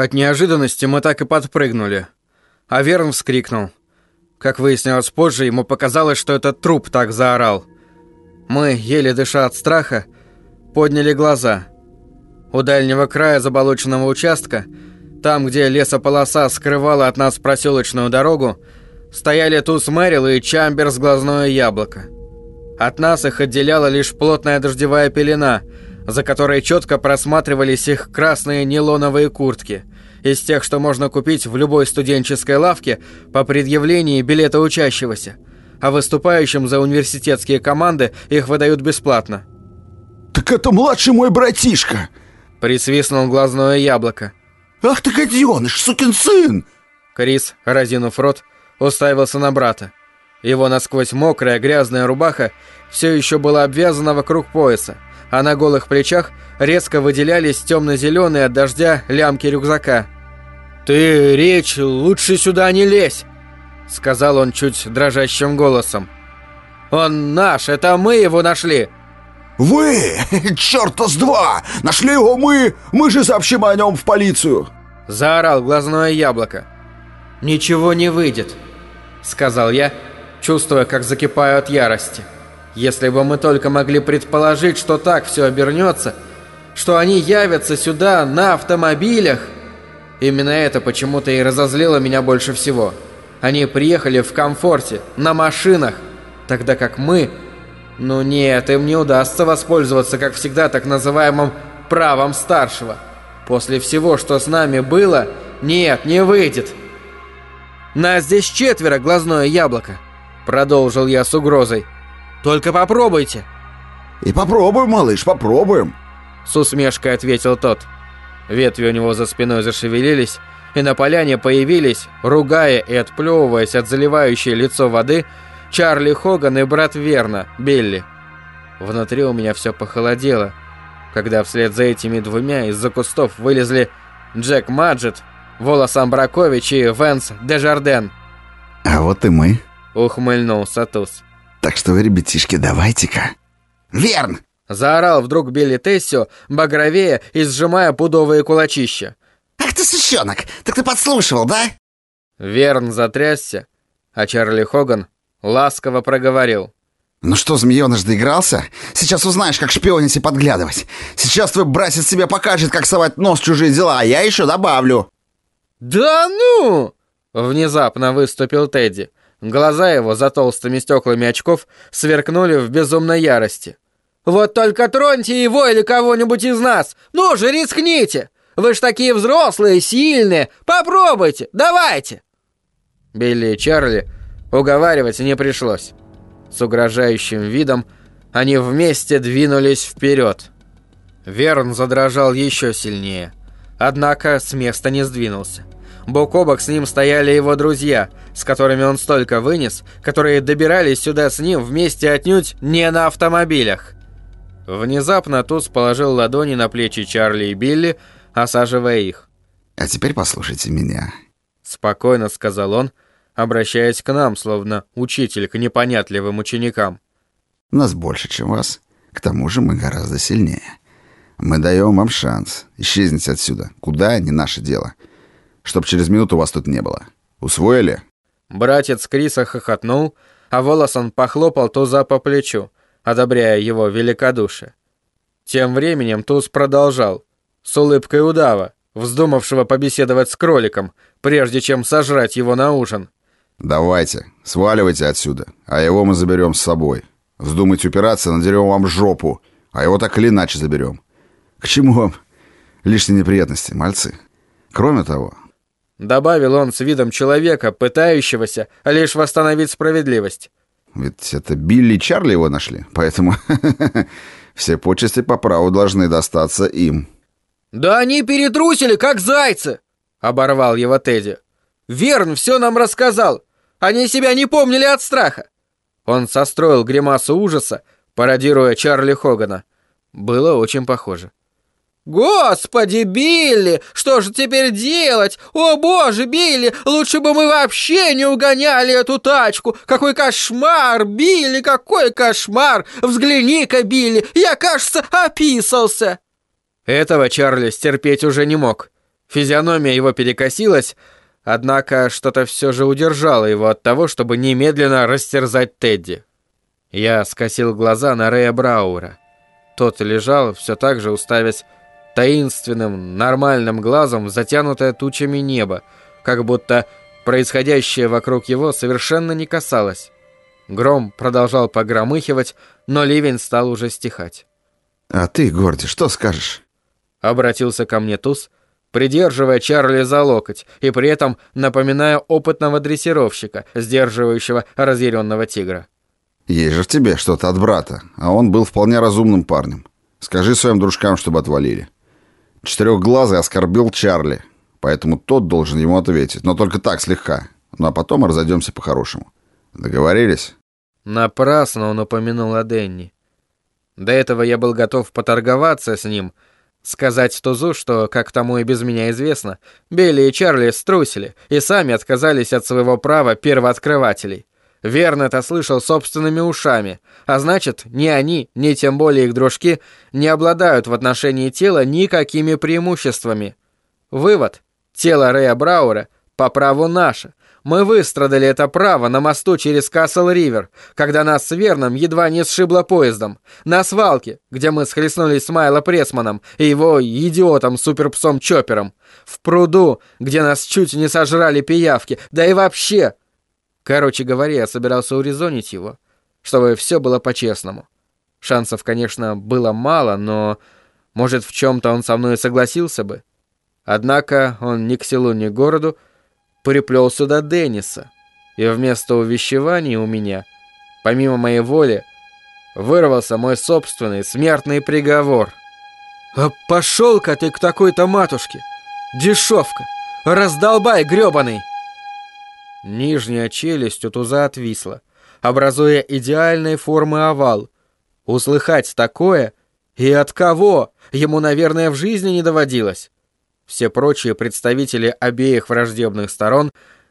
От неожиданности мы так и подпрыгнули. А Верн вскрикнул. Как выяснилось позже, ему показалось, что этот труп так заорал. Мы, еле дыша от страха, подняли глаза. У дальнего края заболоченного участка, там, где лесополоса скрывала от нас проселочную дорогу, стояли Туз Мэрил и Чамбер с глазное яблоко. От нас их отделяла лишь плотная дождевая пелена, за которой четко просматривались их красные нейлоновые куртки, из тех, что можно купить в любой студенческой лавке по предъявлении билета учащегося, а выступающим за университетские команды их выдают бесплатно. «Так это младший мой братишка!» Присвистнул глазное яблоко. «Ах ты гаденыш, сукин сын!» Крис, разинув рот, уставился на брата. Его насквозь мокрая грязная рубаха все еще была обвязана вокруг пояса, а на голых плечах резко выделялись темно-зеленые от дождя лямки рюкзака. «Ты, речь, лучше сюда не лезь!» — сказал он чуть дрожащим голосом. «Он наш, это мы его нашли!» «Вы! Черта с два! Нашли его мы! Мы же сообщим о нем в полицию!» Заорал глазное яблоко. «Ничего не выйдет», — сказал я, чувствуя, как закипаю от ярости. «Если бы мы только могли предположить, что так все обернется, что они явятся сюда на автомобилях...» Именно это почему-то и разозлило меня больше всего. Они приехали в комфорте, на машинах, тогда как мы... Ну нет, им не удастся воспользоваться, как всегда, так называемым «правом старшего». После всего, что с нами было, нет, не выйдет. «Нас здесь четверо, глазное яблоко», — продолжил я с угрозой. «Только попробуйте». «И попробуем, малыш, попробуем», — с усмешкой ответил тот. Ветви у него за спиной зашевелились, и на поляне появились, ругая и отплевываясь от заливающей лицо воды, Чарли Хоган и брат Верна, Билли. Внутри у меня все похолодело, когда вслед за этими двумя из-за кустов вылезли Джек Маджет, Волос Амбракович и Венс Дежарден. «А вот и мы», — ухмыльнулся Туз. «Так что вы, ребятишки, давайте-ка». «Верн!» — заорал вдруг Билли Тессио, багровее и сжимая пудовые кулачища. «Ах ты сучонок! Так ты подслушивал, да?» Верн затрясся, а Чарли Хоган ласково проговорил. «Ну что, змеёныш, доигрался? Сейчас узнаешь, как шпионить и подглядывать. Сейчас твой братец себе покажет, как совать нос в чужие дела, а я еще добавлю». «Да ну!» Внезапно выступил Тедди. Глаза его за толстыми стеклами очков сверкнули в безумной ярости. «Вот только троньте его или кого-нибудь из нас! Ну же, рискните! Вы ж такие взрослые, сильные! Попробуйте! Давайте!» Билли и Чарли уговаривать не пришлось. С угрожающим видом они вместе двинулись вперед. Верн задрожал еще сильнее. Однако с места не сдвинулся. Бок о бок с ним стояли его друзья, с которыми он столько вынес, которые добирались сюда с ним вместе отнюдь не на автомобилях. Внезапно Туз положил ладони на плечи Чарли и Билли, осаживая их. «А теперь послушайте меня», — спокойно сказал он, обращаясь к нам, словно учитель к непонятливым ученикам. «Нас больше, чем вас. К тому же мы гораздо сильнее. Мы даем вам шанс. Исчезните отсюда. Куда — не наше дело. Чтоб через минуту вас тут не было. Усвоили?» Братец Криса хохотнул, а Волосон похлопал Туза по плечу, одобряя его великодушие. Тем временем Туз продолжал, с улыбкой удава, вздумавшего побеседовать с кроликом, прежде чем сожрать его на ужин. «Давайте, сваливайте отсюда, а его мы заберем с собой. Вздумайте упираться, надерем вам жопу, а его так или иначе заберем. К чему вам лишние неприятности, мальцы? Кроме того, Добавил он с видом человека, пытающегося лишь восстановить справедливость. Ведь это Билли и Чарли его нашли, поэтому все почести по праву должны достаться им. «Да они перетрусили, как зайцы!» — оборвал его Тедди. «Верн все нам рассказал. Они себя не помнили от страха». Он состроил гримасу ужаса, пародируя Чарли Хогана. Было очень похоже. «Господи, Билли, что же теперь делать? О боже, Билли, лучше бы мы вообще не угоняли эту тачку! Какой кошмар, Билли, какой кошмар! Взгляни-ка, Билли, я, кажется, описался!» Этого Чарли стерпеть уже не мог. Физиономия его перекосилась, однако что-то все же удержало его от того, чтобы немедленно растерзать Тедди. Я скосил глаза на Рэя Брауэра. Тот лежал, все так же уставясь таинственным, нормальным глазом затянутое тучами небо, как будто происходящее вокруг его совершенно не касалось. Гром продолжал погромыхивать, но ливень стал уже стихать. «А ты, Горди, что скажешь?» Обратился ко мне Туз, придерживая Чарли за локоть и при этом напоминая опытного дрессировщика, сдерживающего разъяренного тигра. «Есть же в тебе что-то от брата, а он был вполне разумным парнем. Скажи своим дружкам, чтобы отвалили. Четырехглазый оскорбил Чарли, поэтому тот должен ему ответить, но только так, слегка. Ну а потом разойдемся по-хорошему. Договорились?» Напрасно он упомянул о Денни. До этого я был готов поторговаться с ним — Сказать Тузу, что, как тому и без меня известно, Билли и Чарли струсили и сами отказались от своего права первооткрывателей. Верно это слышал собственными ушами, а значит, ни они, ни тем более их дружки не обладают в отношении тела никакими преимуществами. Вывод. Тело Рэя Брауэра по праву наше, мы выстрадали это право на мосту через Касл-Ривер, когда нас с Верном едва не сшибло поездом. На свалке, где мы схлестнулись с Майло Пресманом и его идиотом-суперпсом Чоппером. В пруду, где нас чуть не сожрали пиявки. Да и вообще... Короче говоря, я собирался урезонить его, чтобы все было по-честному. Шансов, конечно, было мало, но... Может, в чем-то он со мной согласился бы. Однако он ни к селу, ни к городу приплел сюда Денниса, и вместо увещеваний у меня, помимо моей воли, вырвался мой собственный смертный приговор. «А пошел-ка ты к такой-то матушке! Дешевка! Раздолбай, гребаный!» Нижняя челюсть у туза отвисла, образуя идеальной формы овал. Услыхать такое и от кого ему, наверное, в жизни не доводилось. Все прочие представители обеих враждебных сторон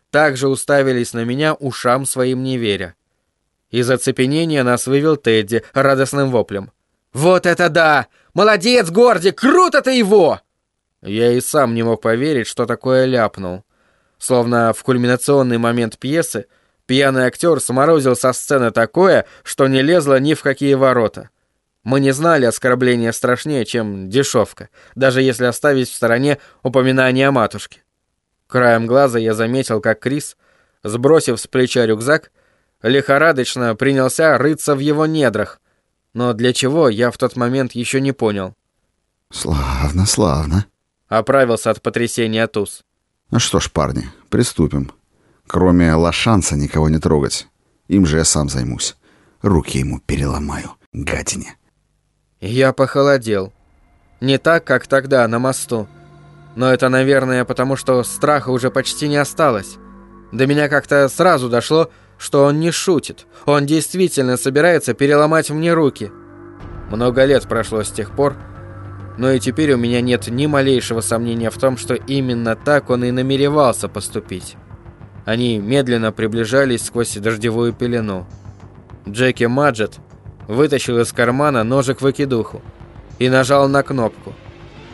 также уставились на меня ушам своим не веря. Из оцепенения нас вывел Тедди радостным воплем. «Вот это да! Молодец, Горди! Круто ты его!» Я и сам не мог поверить, что такое ляпнул. Словно в кульминационный момент пьесы пьяный актер сморозил со сцены такое, что не лезло ни в какие ворота. Мы не знали оскорбления страшнее, чем дешевка, даже если оставить в стороне упоминание о матушке. Краем глаза я заметил, как Крис, сбросив с плеча рюкзак, лихорадочно принялся рыться в его недрах, но для чего я в тот момент еще не понял. «Славно, славно», — оправился от потрясения Туз. «Ну что ж, парни, приступим. Кроме Лошанца никого не трогать. Им же я сам займусь. Руки ему переломаю, гадине». Я похолодел. Не так, как тогда, на мосту. Но это, наверное, потому что страха уже почти не осталось. До меня как-то сразу дошло, что он не шутит. Он действительно собирается переломать мне руки. Много лет прошло с тех пор, но и теперь у меня нет ни малейшего сомнения в том, что именно так он и намеревался поступить. Они медленно приближались сквозь дождевую пелену. Джеки Маджет вытащил из кармана ножик-выкидуху и нажал на кнопку.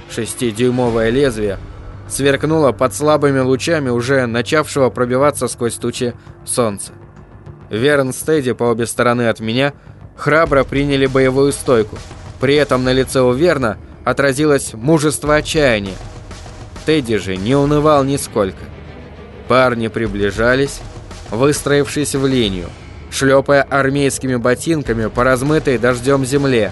Шестидюймовое лезвие сверкнуло под слабыми лучами уже начавшего пробиваться сквозь тучи солнца. Верн Стеди по обе стороны от меня храбро приняли боевую стойку. При этом на лице у Верна отразилось мужество отчаяния. Тедди же не унывал нисколько. Парни приближались, выстроившись в линию шлепая армейскими ботинками по размытой дождем земле.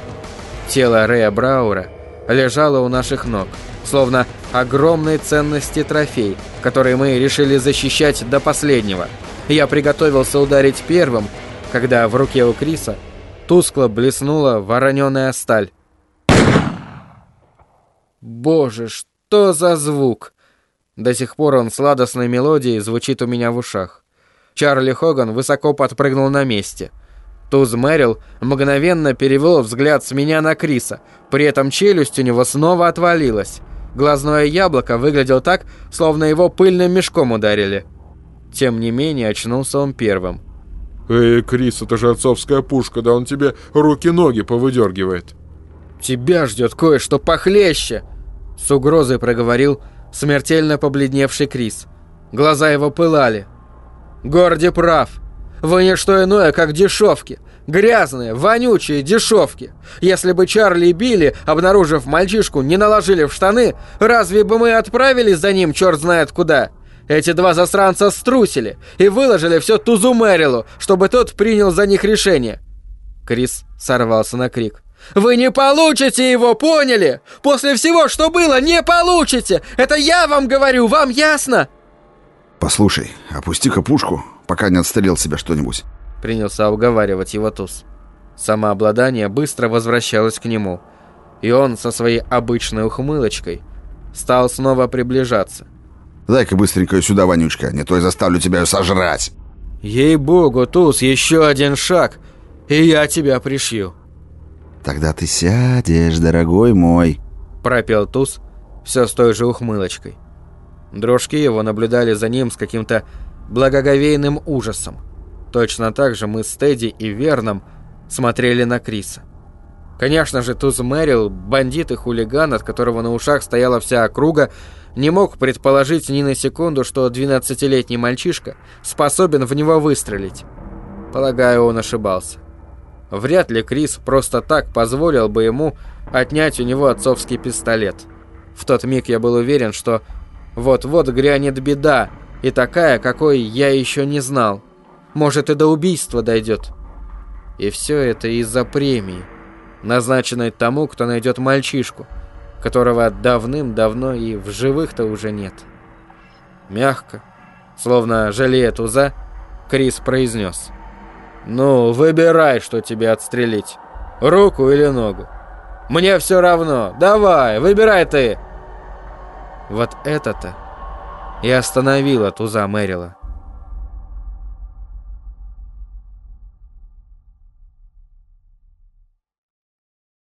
Тело Рэя Браура лежало у наших ног, словно огромной ценности трофей, который мы решили защищать до последнего. Я приготовился ударить первым, когда в руке у Криса тускло блеснула вороненая сталь. Боже, что за звук! До сих пор он сладостной мелодией звучит у меня в ушах. Чарли Хоган высоко подпрыгнул на месте. Туз Мэрил мгновенно перевел взгляд с меня на Криса, при этом челюсть у него снова отвалилась. Глазное яблоко выглядело так, словно его пыльным мешком ударили. Тем не менее, очнулся он первым. «Эй, Крис, это же отцовская пушка, да он тебе руки-ноги повыдергивает». «Тебя ждет кое-что похлеще!» С угрозой проговорил смертельно побледневший Крис. Глаза его пылали. Горди прав. Вы не что иное, как дешевки. Грязные, вонючие дешевки. Если бы Чарли и Билли, обнаружив мальчишку, не наложили в штаны, разве бы мы отправились за ним черт знает куда? Эти два засранца струсили и выложили все Тузу Мэрилу, чтобы тот принял за них решение. Крис сорвался на крик. «Вы не получите его, поняли? После всего, что было, не получите! Это я вам говорю, вам ясно?» «Послушай, опусти-ка пушку, пока не отстрелил себя что-нибудь», — принялся уговаривать его туз. Самообладание быстро возвращалось к нему, и он со своей обычной ухмылочкой стал снова приближаться. «Дай-ка быстренько сюда, вонючка, не то я заставлю тебя ее сожрать!» «Ей-богу, туз, еще один шаг, и я тебя пришью!» «Тогда ты сядешь, дорогой мой», — пропел Туз все с той же ухмылочкой. Дрожки его наблюдали за ним с каким-то благоговейным ужасом. Точно так же мы с Тедди и Верном смотрели на Криса. Конечно же, Туз Мэрил, бандит и хулиган, от которого на ушах стояла вся округа, не мог предположить ни на секунду, что 12-летний мальчишка способен в него выстрелить. Полагаю, он ошибался. Вряд ли Крис просто так позволил бы ему отнять у него отцовский пистолет. В тот миг я был уверен, что вот-вот грянет беда, и такая, какой я еще не знал. Может, и до убийства дойдет. И все это из-за премии, назначенной тому, кто найдет мальчишку, которого давным-давно и в живых-то уже нет. Мягко, словно жалея туза, Крис произнес — «Ну, выбирай, что тебе отстрелить. Руку или ногу. Мне все равно. Давай, выбирай ты!» Вот это-то и остановило туза Мэрила.